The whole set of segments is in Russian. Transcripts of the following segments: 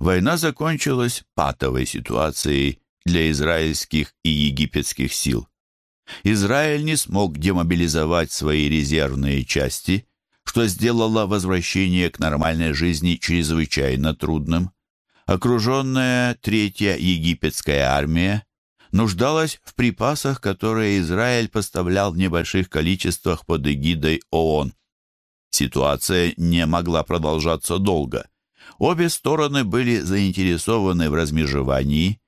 война закончилась патовой ситуацией для израильских и египетских сил. Израиль не смог демобилизовать свои резервные части, что сделало возвращение к нормальной жизни чрезвычайно трудным. Окруженная Третья египетская армия нуждалась в припасах, которые Израиль поставлял в небольших количествах под эгидой ООН. Ситуация не могла продолжаться долго. Обе стороны были заинтересованы в размежевании.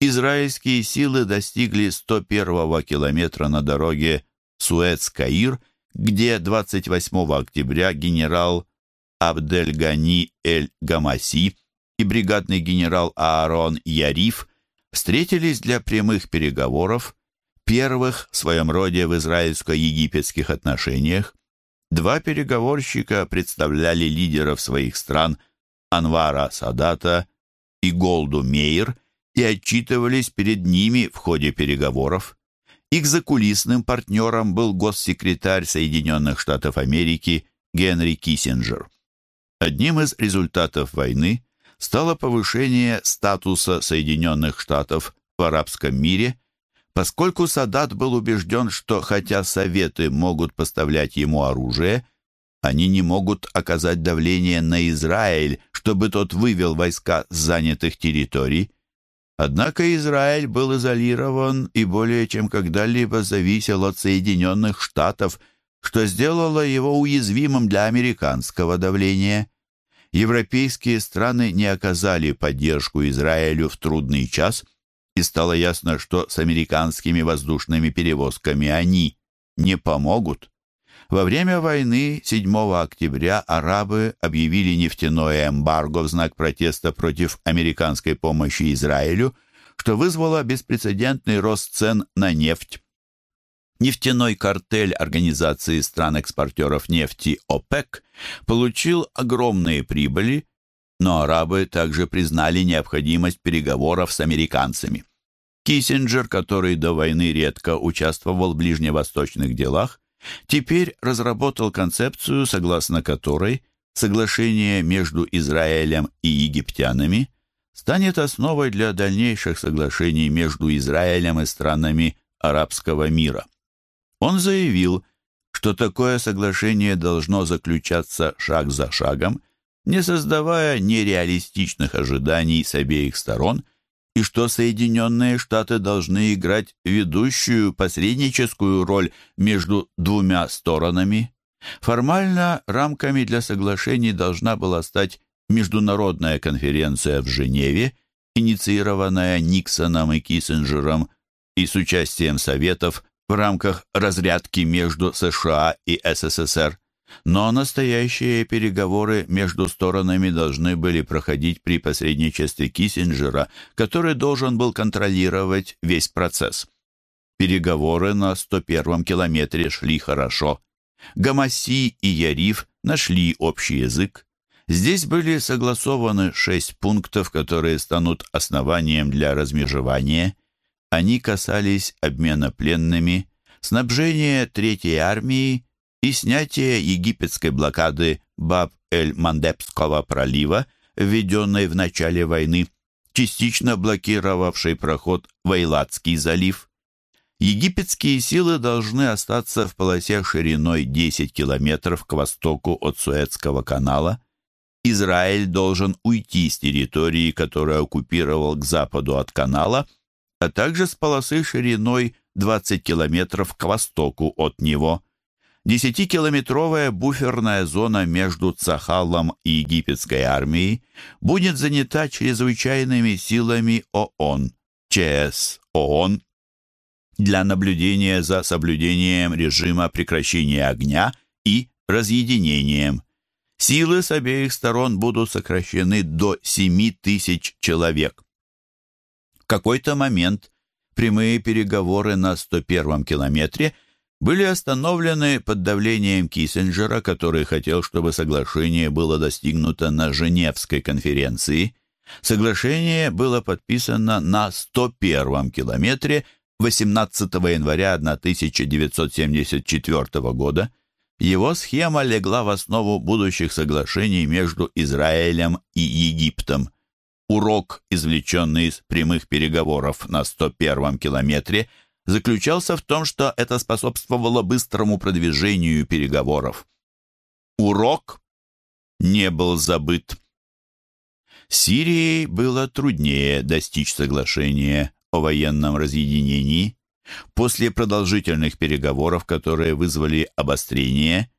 Израильские силы достигли 101-го километра на дороге Суэц-Каир, где 28 октября генерал Абдель-Гани Эль-Гамаси и бригадный генерал Аарон Яриф встретились для прямых переговоров, первых в своем роде в израильско-египетских отношениях. Два переговорщика представляли лидеров своих стран Анвара Садата и Голду Мейер и отчитывались перед ними в ходе переговоров. Их закулисным партнером был госсекретарь Соединенных Штатов Америки Генри Киссинджер. Одним из результатов войны стало повышение статуса Соединенных Штатов в арабском мире, поскольку Садат был убежден, что хотя Советы могут поставлять ему оружие, они не могут оказать давление на Израиль, чтобы тот вывел войска с занятых территорий. Однако Израиль был изолирован и более чем когда-либо зависел от Соединенных Штатов, что сделало его уязвимым для американского давления европейские страны не оказали поддержку Израилю в трудный час, и стало ясно, что с американскими воздушными перевозками они не помогут. Во время войны 7 октября арабы объявили нефтяное эмбарго в знак протеста против американской помощи Израилю, что вызвало беспрецедентный рост цен на нефть. Нефтяной картель Организации стран-экспортеров нефти ОПЕК получил огромные прибыли, но арабы также признали необходимость переговоров с американцами. Киссинджер, который до войны редко участвовал в ближневосточных делах, теперь разработал концепцию, согласно которой соглашение между Израилем и египтянами станет основой для дальнейших соглашений между Израилем и странами арабского мира. Он заявил, что такое соглашение должно заключаться шаг за шагом, не создавая нереалистичных ожиданий с обеих сторон, и что Соединенные Штаты должны играть ведущую посредническую роль между двумя сторонами. Формально рамками для соглашений должна была стать международная конференция в Женеве, инициированная Никсоном и Киссинджером и с участием Советов в рамках разрядки между США и СССР, но настоящие переговоры между сторонами должны были проходить при посредничестве Киссинджера, который должен был контролировать весь процесс. Переговоры на 101-м километре шли хорошо. Гамаси и Яриф нашли общий язык. Здесь были согласованы шесть пунктов, которые станут основанием для размежевания. Они касались обмена пленными, снабжения Третьей армии и снятия египетской блокады Баб-эль-Мандебского пролива, введенной в начале войны, частично блокировавшей проход в Эйлатский залив. Египетские силы должны остаться в полосе шириной 10 километров к востоку от Суэцкого канала. Израиль должен уйти с территории, которую оккупировал к западу от канала – а также с полосы шириной 20 километров к востоку от него. Десятикилометровая буферная зона между Цахалом и египетской армией будет занята чрезвычайными силами ООН, ЧС ООН, для наблюдения за соблюдением режима прекращения огня и разъединением. Силы с обеих сторон будут сокращены до 7 тысяч человек какой-то момент прямые переговоры на 101-м километре были остановлены под давлением Киссинджера, который хотел, чтобы соглашение было достигнуто на Женевской конференции. Соглашение было подписано на 101-м километре 18 января 1974 года. Его схема легла в основу будущих соглашений между Израилем и Египтом. Урок, извлеченный из прямых переговоров на 101-м километре, заключался в том, что это способствовало быстрому продвижению переговоров. Урок не был забыт. Сирией было труднее достичь соглашения о военном разъединении. После продолжительных переговоров, которые вызвали обострение,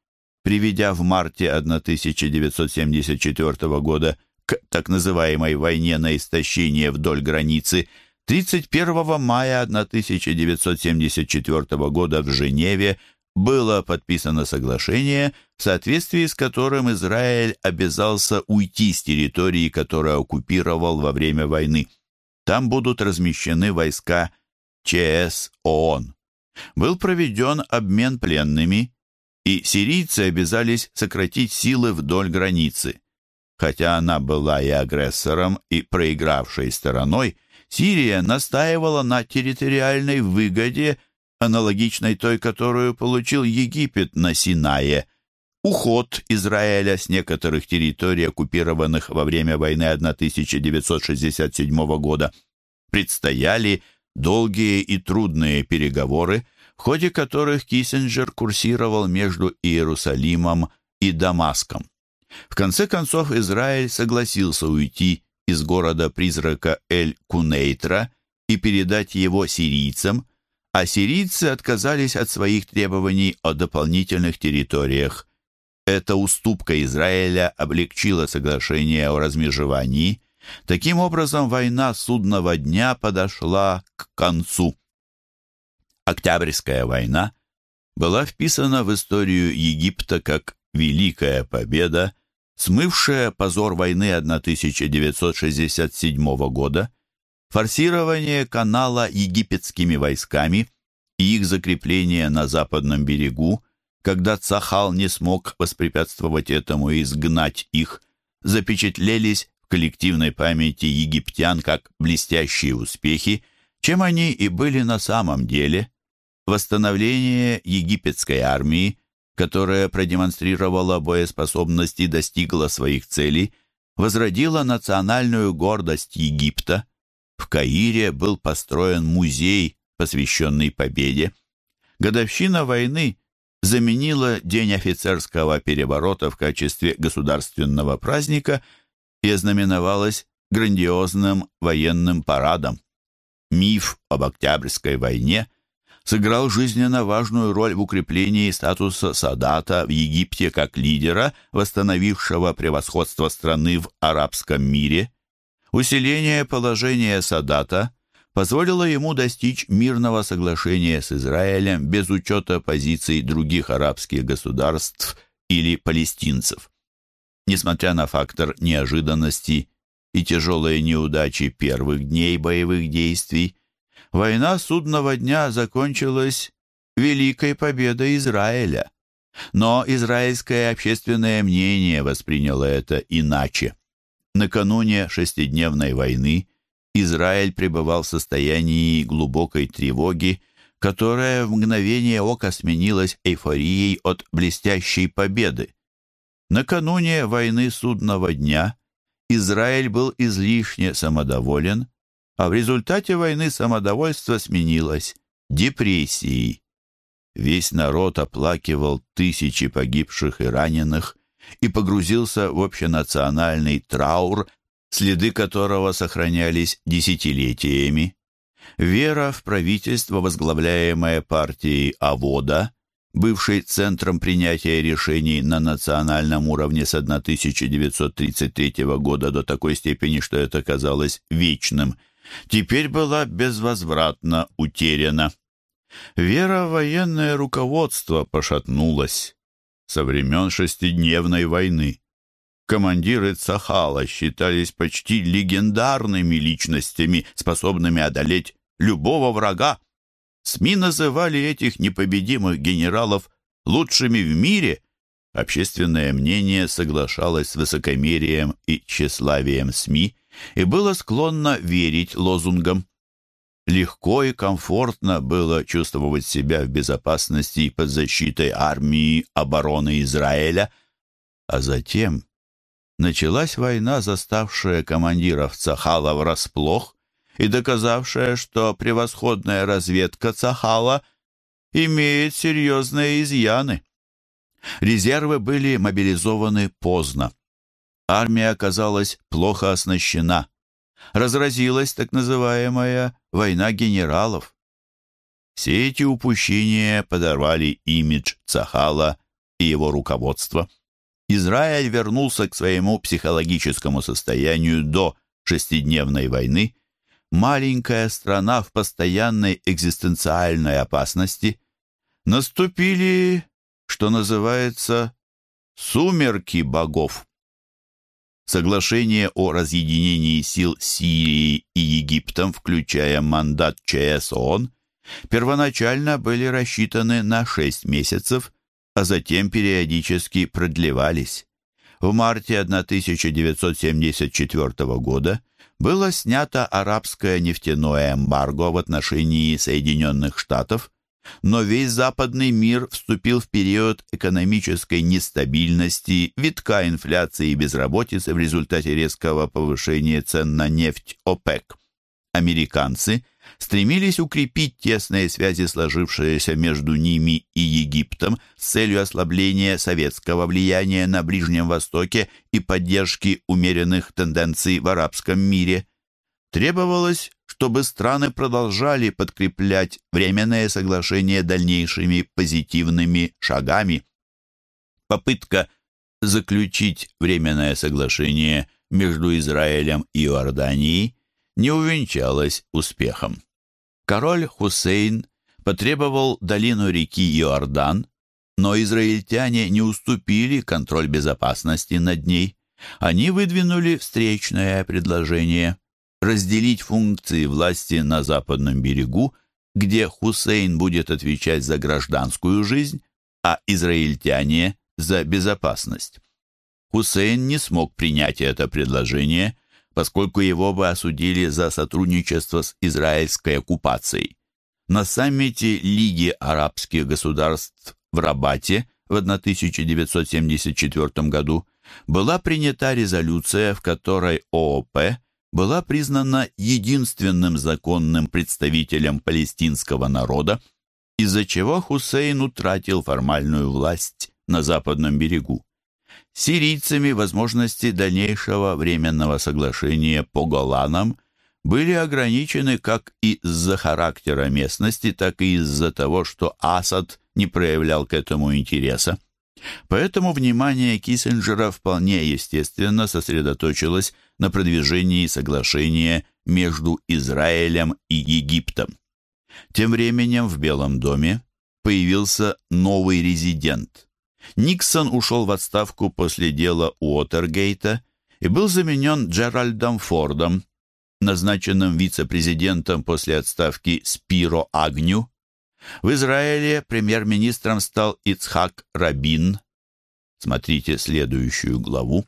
приведя в марте 1974 года к так называемой «войне на истощение вдоль границы», 31 мая 1974 года в Женеве было подписано соглашение, в соответствии с которым Израиль обязался уйти с территории, которую оккупировал во время войны. Там будут размещены войска ЧС ООН. Был проведен обмен пленными, и сирийцы обязались сократить силы вдоль границы. Хотя она была и агрессором, и проигравшей стороной, Сирия настаивала на территориальной выгоде – аналогичной той, которую получил Египет на Синае. Уход Израиля с некоторых территорий, оккупированных во время войны 1967 года, предстояли долгие и трудные переговоры, в ходе которых Киссинджер курсировал между Иерусалимом и Дамаском. В конце концов Израиль согласился уйти из города-призрака Эль-Кунейтра и передать его сирийцам, а сирийцы отказались от своих требований о дополнительных территориях. Эта уступка Израиля облегчила соглашение о размежевании. Таким образом, война судного дня подошла к концу. Октябрьская война была вписана в историю Египта как Великая Победа, смывшая позор войны 1967 года – форсирование канала египетскими войсками и их закрепление на западном берегу, когда Цахал не смог воспрепятствовать этому и изгнать их, запечатлелись в коллективной памяти египтян как блестящие успехи, чем они и были на самом деле. Восстановление египетской армии, которая продемонстрировала боеспособность и достигла своих целей, возродило национальную гордость Египта – в Каире был построен музей, посвященный победе. Годовщина войны заменила День офицерского переворота в качестве государственного праздника и ознаменовалась грандиозным военным парадом. Миф об Октябрьской войне сыграл жизненно важную роль в укреплении статуса Садата в Египте как лидера, восстановившего превосходство страны в арабском мире – Усиление положения Садата позволило ему достичь мирного соглашения с Израилем без учета позиций других арабских государств или палестинцев. Несмотря на фактор неожиданности и тяжелые неудачи первых дней боевых действий, война судного дня закончилась великой победой Израиля. Но израильское общественное мнение восприняло это иначе. Накануне шестидневной войны Израиль пребывал в состоянии глубокой тревоги, которая в мгновение ока сменилась эйфорией от блестящей победы. Накануне войны судного дня Израиль был излишне самодоволен, а в результате войны самодовольство сменилось депрессией. Весь народ оплакивал тысячи погибших и раненых, и погрузился в общенациональный траур, следы которого сохранялись десятилетиями. Вера в правительство, возглавляемое партией Авода, бывшей центром принятия решений на национальном уровне с 1933 года до такой степени, что это казалось вечным, теперь была безвозвратно утеряна. Вера в военное руководство пошатнулась со времен шестидневной войны. Командиры Цахала считались почти легендарными личностями, способными одолеть любого врага. СМИ называли этих непобедимых генералов лучшими в мире. Общественное мнение соглашалось с высокомерием и тщеславием СМИ и было склонно верить лозунгам. Легко и комфортно было чувствовать себя в безопасности под защитой армии обороны Израиля, а затем началась война, заставшая командиров Цахала врасплох и доказавшая, что превосходная разведка Цахала имеет серьезные изъяны. Резервы были мобилизованы поздно. Армия оказалась плохо оснащена. Разразилась так называемая «война генералов». Все эти упущения подорвали имидж Цахала и его руководства. Израиль вернулся к своему психологическому состоянию до шестидневной войны. Маленькая страна в постоянной экзистенциальной опасности. Наступили, что называется, сумерки богов. Соглашение о разъединении сил Сирии и Египтом, включая мандат ЧС ООН, первоначально были рассчитаны на 6 месяцев, а затем периодически продлевались. В марте 1974 года было снято арабское нефтяное эмбарго в отношении Соединенных Штатов, но весь западный мир вступил в период экономической нестабильности, витка инфляции и безработицы в результате резкого повышения цен на нефть ОПЕК. Американцы стремились укрепить тесные связи, сложившиеся между ними и Египтом, с целью ослабления советского влияния на Ближнем Востоке и поддержки умеренных тенденций в арабском мире. Требовалось чтобы страны продолжали подкреплять временное соглашение дальнейшими позитивными шагами. Попытка заключить временное соглашение между Израилем и Иорданией не увенчалась успехом. Король Хусейн потребовал долину реки Иордан, но израильтяне не уступили контроль безопасности над ней. Они выдвинули встречное предложение разделить функции власти на западном берегу, где Хусейн будет отвечать за гражданскую жизнь, а израильтяне – за безопасность. Хусейн не смог принять это предложение, поскольку его бы осудили за сотрудничество с израильской оккупацией. На саммите Лиги арабских государств в Рабате в 1974 году была принята резолюция, в которой ООП была признана единственным законным представителем палестинского народа, из-за чего Хусейн утратил формальную власть на западном берегу. Сирийцами возможности дальнейшего временного соглашения по Голанам были ограничены как из-за характера местности, так и из-за того, что Асад не проявлял к этому интереса. Поэтому внимание Киссинджера вполне естественно сосредоточилось на продвижении соглашения между Израилем и Египтом. Тем временем в Белом доме появился новый резидент. Никсон ушел в отставку после дела Уотергейта и был заменен Джеральдом Фордом, назначенным вице-президентом после отставки Спиро Агню. В Израиле премьер-министром стал Ицхак Рабин. Смотрите следующую главу.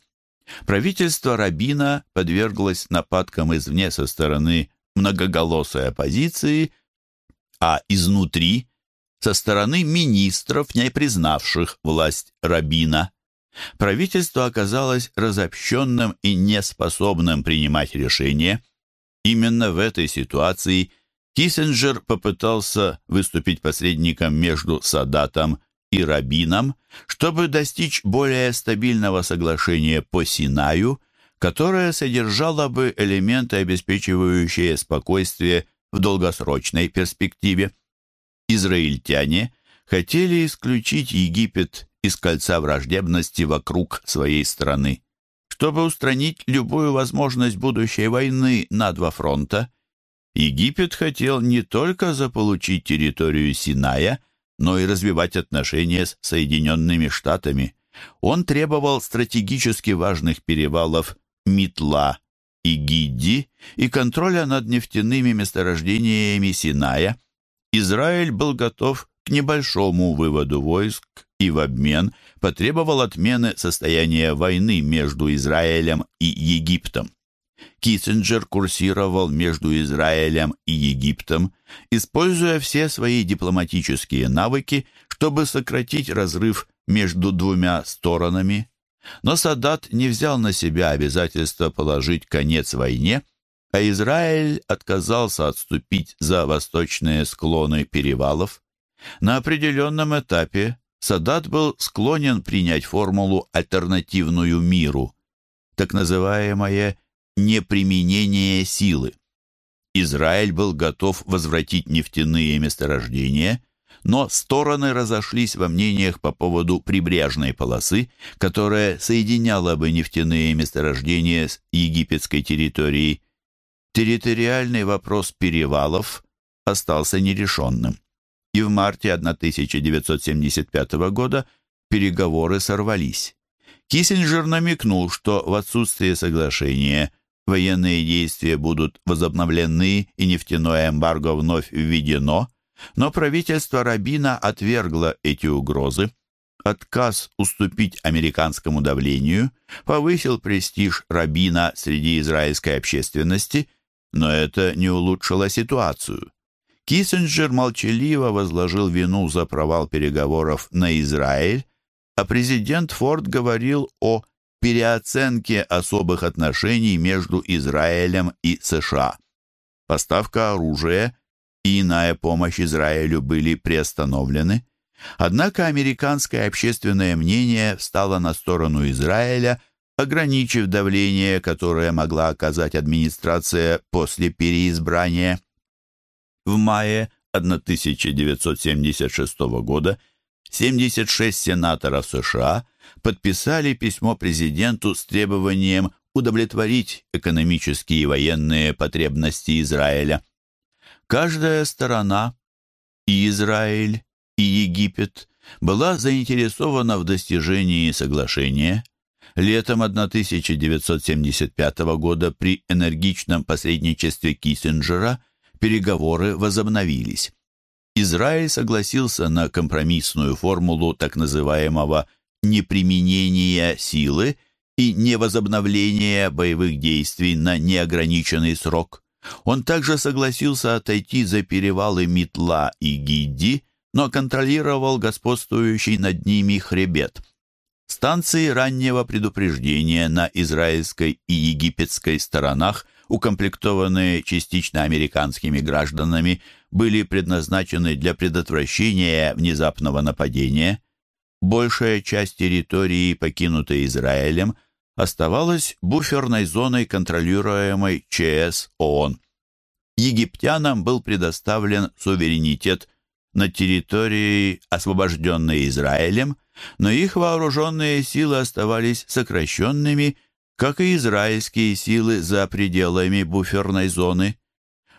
Правительство Рабина подверглось нападкам извне со стороны многоголосой оппозиции, а изнутри – со стороны министров, не признавших власть Рабина. Правительство оказалось разобщенным и неспособным принимать решения. Именно в этой ситуации Киссинджер попытался выступить посредником между Садатом и Рабином, чтобы достичь более стабильного соглашения по Синаю, которое содержало бы элементы, обеспечивающие спокойствие в долгосрочной перспективе. Израильтяне хотели исключить Египет из кольца враждебности вокруг своей страны. Чтобы устранить любую возможность будущей войны на два фронта, Египет хотел не только заполучить территорию Синая, но и развивать отношения с Соединенными Штатами. Он требовал стратегически важных перевалов Митла и Гидди и контроля над нефтяными месторождениями Синая. Израиль был готов к небольшому выводу войск и в обмен потребовал отмены состояния войны между Израилем и Египтом. Киссинджер курсировал между Израилем и Египтом, используя все свои дипломатические навыки, чтобы сократить разрыв между двумя сторонами. Но Садат не взял на себя обязательство положить конец войне, а Израиль отказался отступить за восточные склоны перевалов. На определенном этапе Садат был склонен принять формулу альтернативную миру, так называемое неприменение силы. Израиль был готов возвратить нефтяные месторождения, но стороны разошлись во мнениях по поводу прибрежной полосы, которая соединяла бы нефтяные месторождения с египетской территорией. Территориальный вопрос перевалов остался нерешенным. И в марте 1975 года переговоры сорвались. Киссинджер намекнул, что в отсутствие соглашения военные действия будут возобновлены и нефтяное эмбарго вновь введено, но правительство Рабина отвергло эти угрозы. Отказ уступить американскому давлению повысил престиж Рабина среди израильской общественности, но это не улучшило ситуацию. Киссинджер молчаливо возложил вину за провал переговоров на Израиль, а президент Форд говорил о переоценке особых отношений между Израилем и США. Поставка оружия и иная помощь Израилю были приостановлены, однако американское общественное мнение встало на сторону Израиля, ограничив давление, которое могла оказать администрация после переизбрания. В мае 1976 года 76 сенаторов США подписали письмо президенту с требованием удовлетворить экономические и военные потребности Израиля. Каждая сторона, и Израиль, и Египет, была заинтересована в достижении соглашения. Летом 1975 года при энергичном посредничестве Киссинджера переговоры возобновились. Израиль согласился на компромиссную формулу так называемого неприменения силы и невозобновления боевых действий на неограниченный срок. Он также согласился отойти за перевалы Митла и Гидди, но контролировал господствующий над ними хребет. Станции раннего предупреждения на израильской и египетской сторонах, укомплектованные частично американскими гражданами, были предназначены для предотвращения внезапного нападения. Большая часть территории, покинутой Израилем, оставалась буферной зоной, контролируемой ЧС ООН. Египтянам был предоставлен суверенитет над территорией, освобожденной Израилем, но их вооруженные силы оставались сокращенными, как и израильские силы за пределами буферной зоны.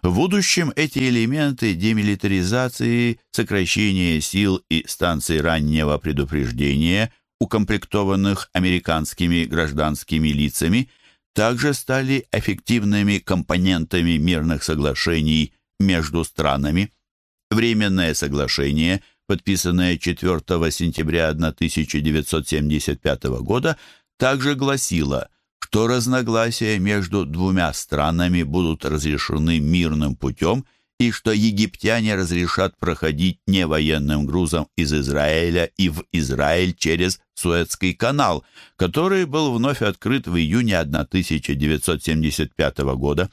В будущем эти элементы демилитаризации, сокращения сил и станций раннего предупреждения, укомплектованных американскими гражданскими лицами, также стали эффективными компонентами мирных соглашений между странами. Временное соглашение, подписанное 4 сентября 1975 года, также гласило – что разногласия между двумя странами будут разрешены мирным путем и что египтяне разрешат проходить не военным грузом из Израиля и в Израиль через Суэцкий канал, который был вновь открыт в июне 1975 года.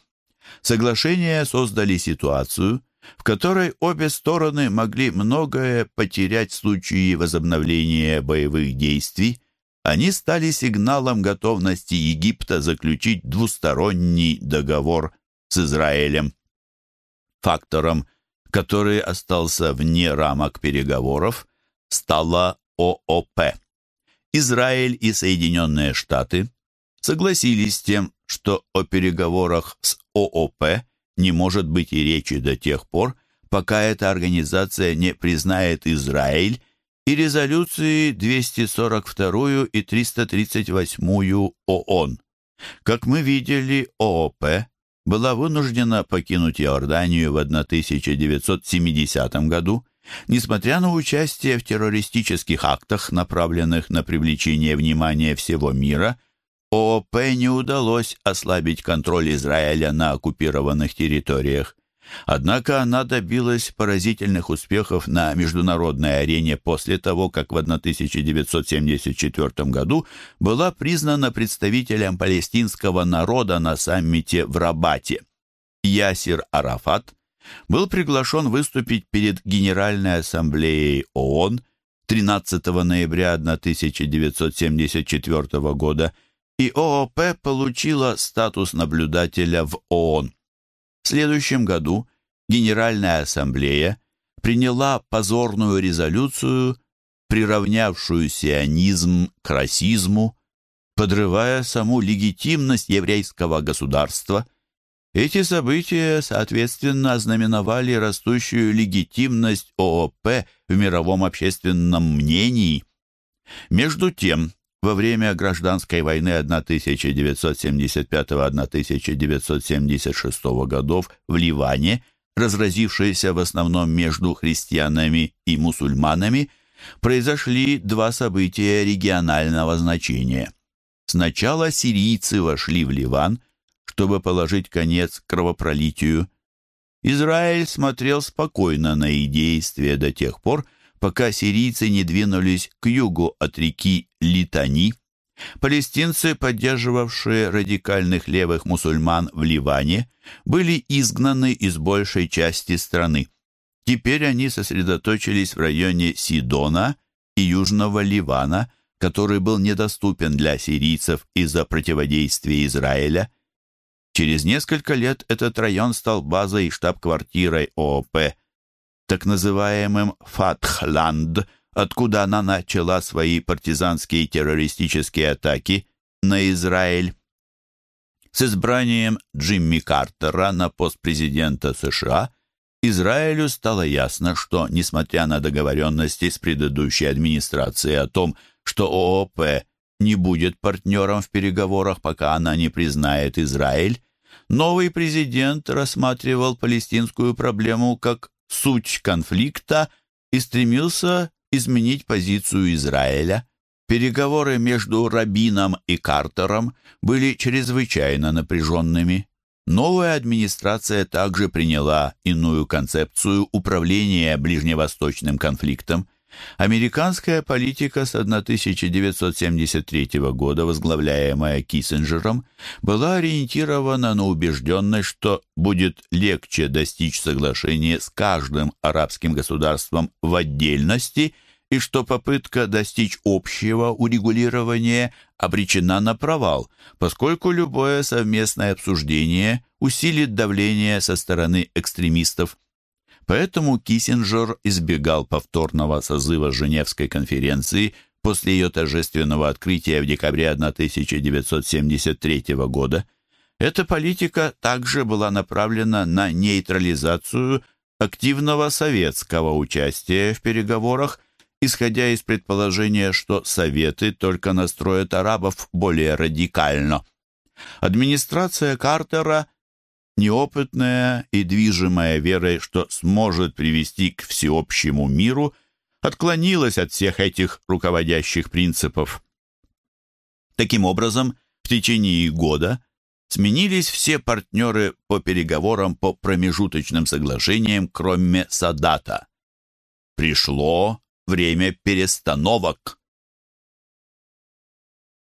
Соглашения создали ситуацию, в которой обе стороны могли многое потерять в случае возобновления боевых действий, они стали сигналом готовности Египта заключить двусторонний договор с Израилем. Фактором, который остался вне рамок переговоров, стала ООП. Израиль и Соединенные Штаты согласились с тем, что о переговорах с ООП не может быть и речи до тех пор, пока эта организация не признает Израиль и резолюции 242 и 338 ООН. Как мы видели, ООП была вынуждена покинуть Иорданию в 1970 году, несмотря на участие в террористических актах, направленных на привлечение внимания всего мира, ООП не удалось ослабить контроль Израиля на оккупированных территориях. Однако она добилась поразительных успехов на международной арене после того, как в 1974 году была признана представителем палестинского народа на саммите в Рабате. Ясир Арафат был приглашен выступить перед Генеральной ассамблеей ООН 13 ноября 1974 года, и ООП получила статус наблюдателя в ООН. В следующем году Генеральная ассамблея приняла позорную резолюцию, приравнявшую сионизм к расизму, подрывая саму легитимность еврейского государства. Эти события, соответственно, ознаменовали растущую легитимность ООП в мировом общественном мнении. Между тем, во время гражданской войны 1975-1976 годов в Ливане, разразившейся в основном между христианами и мусульманами, произошли два события регионального значения. Сначала сирийцы вошли в Ливан, чтобы положить конец кровопролитию. Израиль смотрел спокойно на их действия до тех пор, пока сирийцы не двинулись к югу от реки Литани. Палестинцы, поддерживавшие радикальных левых мусульман в Ливане, были изгнаны из большей части страны. Теперь они сосредоточились в районе Сидона и Южного Ливана, который был недоступен для сирийцев из-за противодействия Израиля. Через несколько лет этот район стал базой и штаб-квартирой ООП так называемым Фатхланд, откуда она начала свои партизанские террористические атаки на Израиль. С избранием Джимми Картера на пост президента США Израилю стало ясно, что, несмотря на договоренности с предыдущей администрацией о том, что ООП не будет партнером в переговорах, пока она не признает Израиль, новый президент рассматривал палестинскую проблему как суть конфликта и стремился изменить позицию Израиля. Переговоры между Рабином и Картером были чрезвычайно напряженными. Новая администрация также приняла иную концепцию управления ближневосточным конфликтом. Американская политика с 1973 года, возглавляемая Киссинджером, была ориентирована на убежденность, что будет легче достичь соглашения с каждым арабским государством в отдельности и что попытка достичь общего урегулирования обречена на провал, поскольку любое совместное обсуждение усилит давление со стороны экстремистов. Поэтому Киссинджер избегал повторного созыва Женевской конференции после ее торжественного открытия в декабре 1973 года. Эта политика также была направлена на нейтрализацию активного советского участия в переговорах, исходя из предположения, что Советы только настроят арабов более радикально. Администрация Картера неопытная и движимая верой, что сможет привести к всеобщему миру, отклонилась от всех этих руководящих принципов. Таким образом, в течение года сменились все партнеры по переговорам по промежуточным соглашениям, кроме Садата. Пришло время перестановок.